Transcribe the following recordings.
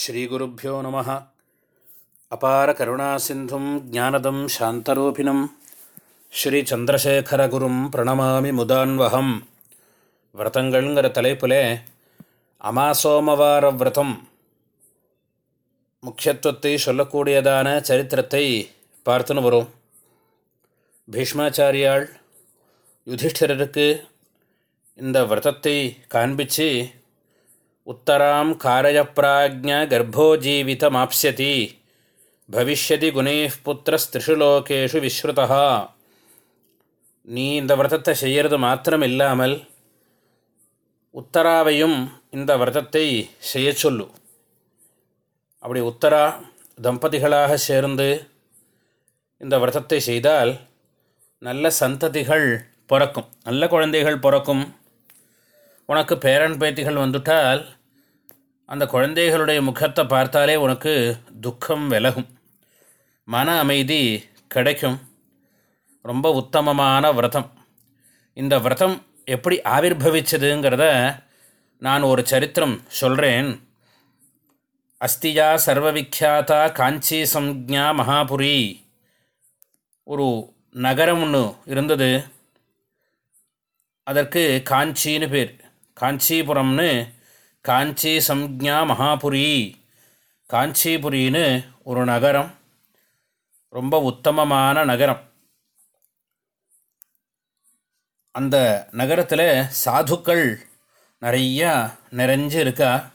ஸ்ரீகுருப்போ நம. அபார கருணாசிந்தும் ஜானதம் சாந்தரூபிணம். ஸ்ரீச்சந்திரசேகரகுரும் பிரணமாமி முதான்வகம். விரதங்கள்ங்கிற தலைப்பில் அமாசோமவார விரதம். முக்கியத்துவத்தை சொல்லக்கூடியதான சரித்திரத்தை பார்த்துன்னு வரும். பீஷ்மாச்சாரியால் யுதிஷ்டிரருக்கு இந்த விரதத்தை காண்பித்து உத்தராம் காரயப்பிராஜ்ய கர்ப்போஜீவிதமாப்ஸ்யதி பவிஷ்யதி குணேஷ் புத்திரஸ்திரிஷு லோகேஷு விஸ்ருதா நீ இந்த விரதத்தை செய்கிறது மாத்திரம் இல்லாமல் உத்தராவையும் இந்த விரதத்தை செய்ய சொல்லு அப்படி உத்தரா தம்பதிகளாக சேர்ந்து இந்த விரதத்தை செய்தால் நல்ல சந்ததிகள் பிறக்கும் நல்ல குழந்தைகள் பிறக்கும் உனக்கு பேரன் பேத்திகள் வந்துட்டால் அந்த குழந்தைகளுடைய முகத்தை பார்த்தாலே உனக்கு துக்கம் விலகும். மன அமைதி கிடைக்கும். ரொம்ப உத்தமமான விரதம். இந்த விரதம் எப்படி ஆவிர்வவிச்சதுங்கிறத நான் ஒரு சரித்திரம் சொல்கிறேன் அஸ்தியா சர்வவிக்யாதா காஞ்சி சம்ஜா மகாபுரி. ஒரு நகரம் ஒன்று இருந்தது. அதற்கு காஞ்சின்னு பேர். காஞ்சிபுரம்னு காஞ்சி சம்ஜா மகாபுரி. காஞ்சிபுரின்னு ஒரு நகரம். ரொம்ப உத்தமமான நகரம். அந்த நகரத்தில் சாதுக்கள் நிறையா நிறைஞ்சு இருக்கா?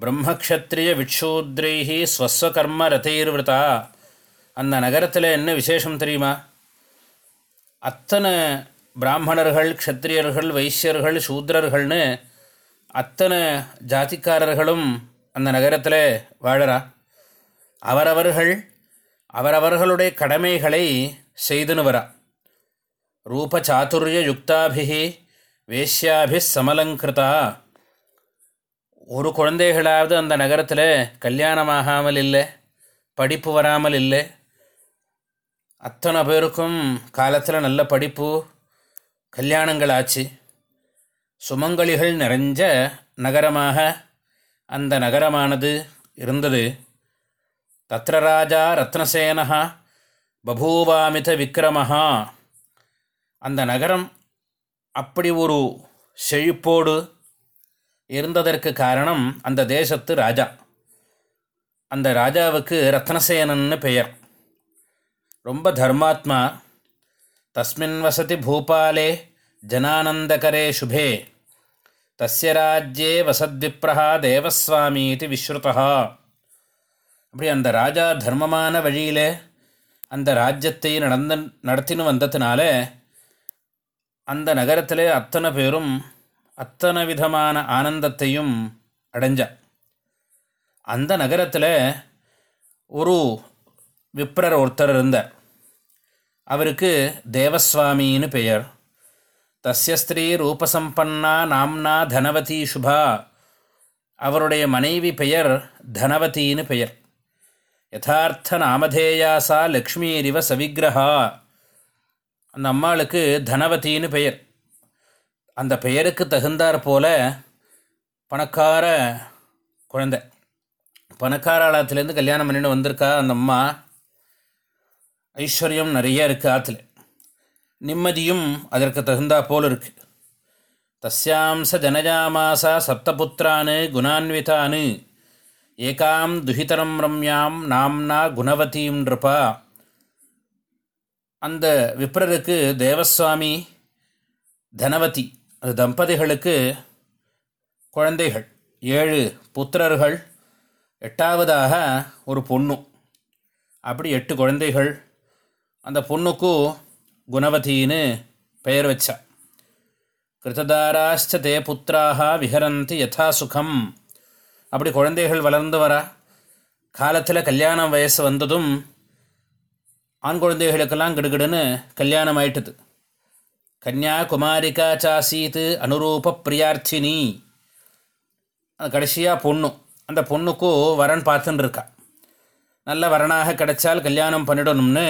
பிரம்மக்ஷத்ரிய விட்சூத்ரைஹி ஸ்வஸ்வகர்ம ரதைர்விரதா அந்த நகரத்தில் என்ன விசேஷம் தெரியுமா? அத்தனை பிராமணர்கள் க்ஷத்திரியர்கள் வைசியர்கள் சூத்ரர்கள்னு அத்தனை ஜாதிக்காரர்களும் அந்த நகரத்தில் வாழறா? அவரவர்கள் அவரவர்களுடைய கடமைகளை செய்துன்னு வரா. ரூபச்சாத்துரிய யுக்தாபிகி வேஷ்யாபி சமலங்கிருதா ஒரு குழந்தைகளாவது அந்த நகரத்தில் கல்யாணமாகாமல் இல்லை படிப்பு வராமல் இல்லை. அத்தனை பேருக்கும் காலத்தில் நல்ல படிப்பு கல்யாணங்கள் ஆச்சு. சுமங்கலிகள் நிறைஞ்ச நகரமாக அந்த நகரமானது இருந்தது. தத்திர ராஜா ரத்னசேனா பபூவாமித விக்ரமஹா. அந்த நகரம் அப்படி ஒரு செழிப்போடு இருந்ததற்கு காரணம் அந்த தேசத்து ராஜா. அந்த ராஜாவுக்கு ரத்னசேனன்னு பெயர். ரொம்ப தர்மாத்மா. தஸ்மின் வசதி பூபாலே ஜனானந்தகரே சுபே தஸ்ய ராஜ்யே வசத்விப்ரஹா தேவஸ்வாமி இது விஸ்ருதா அப்படி அந்த ராஜா தர்மமான வழியில் அந்த ராஜ்யத்தை நடந்த நடத்தின்னு வந்ததுனால அந்த நகரத்தில் அத்தனை பேரும் அத்தனை விதமான ஆனந்தத்தையும் அடைஞ்சா அந்த நகரத்தில் ஒரு விப்ரர் ஒருத்தர் இருந்தார். அவருக்கு தேவஸ்வாமின்னு பெயர். தஸ்ய ஸ்திரீ ரூபசம்பன்னா நாம்னா தனவதி சுபா அவருடைய மனைவி பெயர் தனவதின்னு பெயர். யதார்த்த நாமதேயாசா லக்ஷ்மீரிவ சவிக்கிரஹா। அந்த அம்மாளுக்கு தனவதின்னு பெயர். அந்த பெயருக்கு தகுந்தாற் போல பணக்கார குழந்தை. பணக்கார ஆழத்துலேருந்து கல்யாணம் பண்ணிட்டு வந்திருக்கா அந்த அம்மா. ஐஸ்வர்யம் நிறைய இருக்குது ஆற்றுல நிம்மதியும் அதற்கு தகுந்தா போல் இருக்கு. தஸ்யாம் ச ஜனஜாமாசா சப்தபுத்திரான் குணான்விதான். ஏகாம் துஹிதரம் ரம்யாம் நாம்னா குணவதீம் நிருப்பா அந்த விப்ரருக்கு தேவஸ்வாமி தனவதி அது தம்பதிகளுக்கு குழந்தைகள் ஏழு புத்திரர்கள் எட்டாவதாக ஒரு பொண்ணு. அப்படி எட்டு குழந்தைகள். அந்த பொண்ணுக்கும் குணவதீன்னு பெயர் வச்சா. கிருத்ததாராஷ்ட தே புத்திராக விஹரந்தி யதா சுகம். அப்படி குழந்தைகள் வளர்ந்து வரா காலத்தில் கல்யாணம் வயசு வந்ததும் ஆண் குழந்தைகளுக்கெல்லாம் கிடுகிடுன்னு கல்யாணம் ஆயிட்டுது கன்யாகுமாரிகா சாசீத்து அனுரூப பிரியார்த்தினி. அது கடைசியாக பொண்ணு. அந்த பொண்ணுக்கும் வரன் பார்த்துன்னு இருக்கா. நல்ல வரனாக கிடைச்சால் கல்யாணம் பண்ணிடணும்னு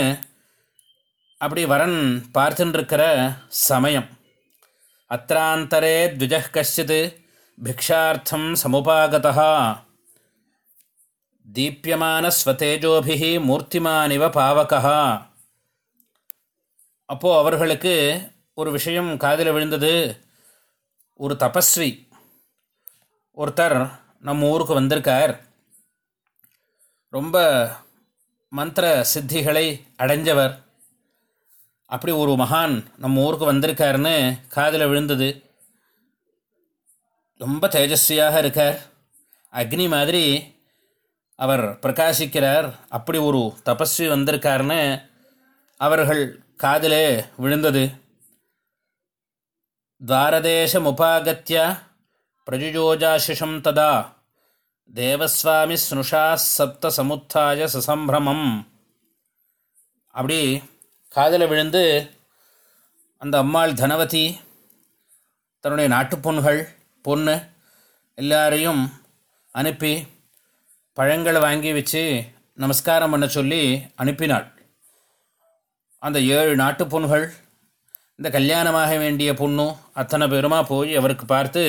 அப்படி வரன் பார்த்துட்டுருக்கிற சமயம். அத்திராந்தரே த்விஜ கஷ்டித் பிக்ஷார்த்தம் சமுபாகதா தீபியமான ஸ்வதேஜோபிகி மூர்த்திமானிவ பாவகா அப்போது அவர்களுக்கு ஒரு விஷயம் காதில் விழுந்தது. ஒரு தபஸ்வி ஒருத்தர் நம்ம ஊருக்கு வந்திருக்கார். ரொம்ப மந்திர சித்திகளை அடைஞ்சவர். அப்படி ஒரு மகான் நம்ம ஊருக்கு வந்திருக்காருன்னு காதில் விழுந்தது. ரொம்ப தேஜஸ்வியாக இருக்கார். அக்னி மாதிரி அவர் பிரகாசிக்கிறார். அப்படி ஒரு தபஸ்வி வந்திருக்காருன்னு அவர்கள் காதிலே விழுந்தது. துவாரதேசமுபாகத்திய பிரஜுஜோஜாசிஷம் ததா தேவஸ்வாமி ஸ்னுஷா சப்த சமுத்தாய சசம்பிரமம் அப்படி காதில் விழுந்து அந்த அம்மாள் தனவதி தன்னுடைய நாட்டு பொண்கள் பொண்ணு எல்லாரையும் அனுப்பி பழங்களை வாங்கி வச்சு நமஸ்காரம் பண்ண சொல்லி அனுப்பினாள். அந்த ஏழு நாட்டு பொண்கள் இந்த கல்யாணமாக வேண்டிய பொண்ணு அத்தனை பேருமா போய் அவருக்கு பார்த்து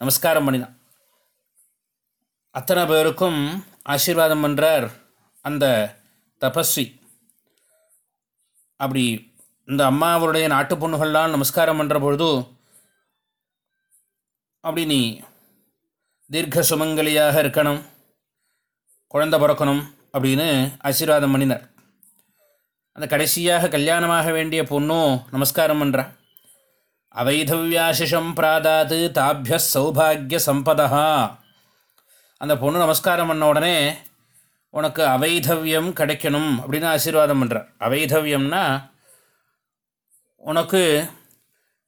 நமஸ்காரம் பண்ணினான் அத்தனை பேருக்கும் ஆசீர்வாதம் பண்ணுறார் அந்த தபஸ்வி. அப்படி இந்த அம்மா அவருடைய நாட்டு பொண்ணுகள்லாம் நமஸ்காரம் பண்ணுற பொழுது அப்படி நீ தீர்க்க சுமங்கலியாக இருக்கணும் குழந்த பிறக்கணும் அப்படின்னு ஆசீர்வாதம் பண்ணினார். அந்த கடைசியாக கல்யாணமாக வேண்டிய பொண்ணும் நமஸ்காரம் பண்ணுறா அவைதவ்யாசிஷம் பிராதாது தாபிய சௌபாகிய சம்பதா அந்த பொண்ணு நமஸ்காரம் பண்ண உடனே உனக்கு அவைதவியம் கிடைக்கணும் அப்படின்னு ஆசீர்வாதம் பண்ணுறார் அவைதவியம்னா உனக்கு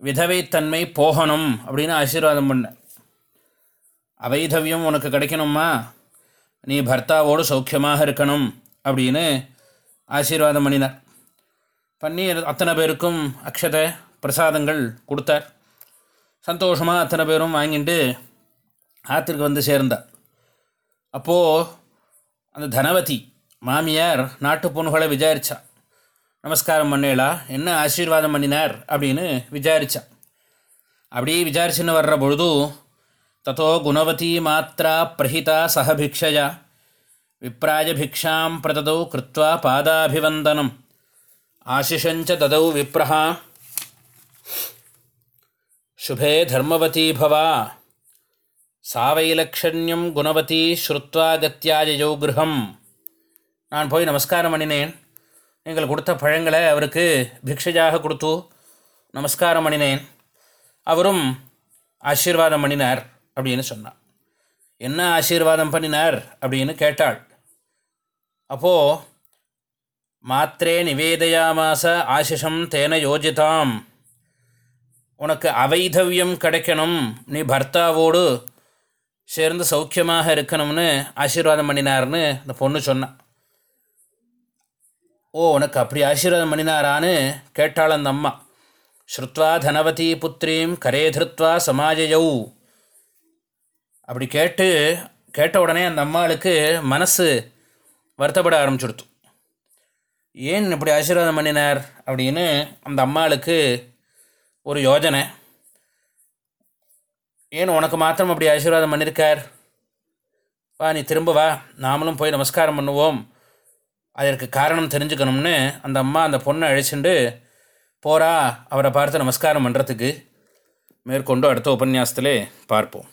விதவைத்தன்மை போகணும் அப்படின்னு ஆசீர்வாதம் பண்ண. அவைதவியம் உனக்கு கிடைக்கணுமா? நீ பர்த்தாவோடு சௌக்கியமாக இருக்கணும் அப்படின்னு ஆசீர்வாதம் பண்ணினார். பண்ணி அத்தனை பேருக்கும் அக்ஷதை பிரசாதங்கள் கொடுத்தார். சந்தோஷமாக அத்தனை பேரும் வாங்கிட்டு ஆற்றுக்கு வந்து சேர்ந்தார். அப்போது அந்த தனவதி மாமியார் நாட்டு பொண்ணுகளை விசாரித்தா நமஸ்காரம் பண்ணேளா என்ன ஆசீர்வாதம் பண்ணினார் அப்படின்னு விசாரித்தா அப்படியே விசாரிச்சுன்னு வர்ற பொழுது தத்தோ குணவதி மாத்திரா பிரஹிதா சகபிக்ஷயா விப்ராய பிக்ஷாம் பிரததௌ கிருத்வா பாதாபிவந்தனம். ஆசிஷஞ்ச ததௌ விப்ரஹா. சுபே தர்மவதி பவா சாவைலக்ஷண்யம் குணவதி ஸ்ருத்வா கத்தியாயோ கிரகம் நான் போய் நமஸ்காரம் பண்ணினேன் நீங்கள் கொடுத்த பழங்களை அவருக்கு பிக்ஷையாக கொடுத்து நமஸ்காரம் பண்ணினேன் அவரும் ஆசீர்வாதம் பண்ணினார் அப்படின்னு சொன்னான் என்ன ஆசீர்வாதம் பண்ணினார் அப்படின்னு கேட்டாள். அப்போது மாத்திரே நிவேதயாமாச ஆசிஷம் தேன யோஜிதாம். உனக்கு அவைதவியம் கிடைக்கணும். நீ பர்த்தாவோடு சேர்ந்து சௌக்கியமாக இருக்கணும்னு ஆசீர்வாதம் பண்ணினார்னு அந்த பொண்ணு சொன்னான் ஓ உனக்கு அப்படி ஆசீர்வாதம் பண்ணினாரான்னு கேட்டாள் அந்த அம்மா. ஸ்ருத்வா தனவதி புத்திரீம் கரே திருத்வா சமாஜயௌ. அப்படி கேட்டு கேட்ட உடனே அந்த அம்மாளுக்கு மனசு வருத்தப்பட ஆரம்பிச்சுடுத்து. ஏன் இப்படி ஆசீர்வாதம் பண்ணினார் அப்படின்னு அந்த அம்மாளுக்கு ஒரு யோஜனை. ஏன் உனக்கு மாத்திரம் அப்படி ஆசீர்வாதம் பண்ணியிருக்கார் வா நீ திரும்ப வா. நாமளும் போய் நமஸ்காரம் பண்ணுவோம். அதற்கு காரணம் தெரிஞ்சுக்கணும்னு அந்த அம்மா அந்த பொண்ணை அழைச்சிண்டு போகிறா அவரை பார்த்து நமஸ்காரம் பண்ணுறதுக்கு மேற்கொண்டு அடுத்த உபன்யாசத்திலே பார்ப்போம்.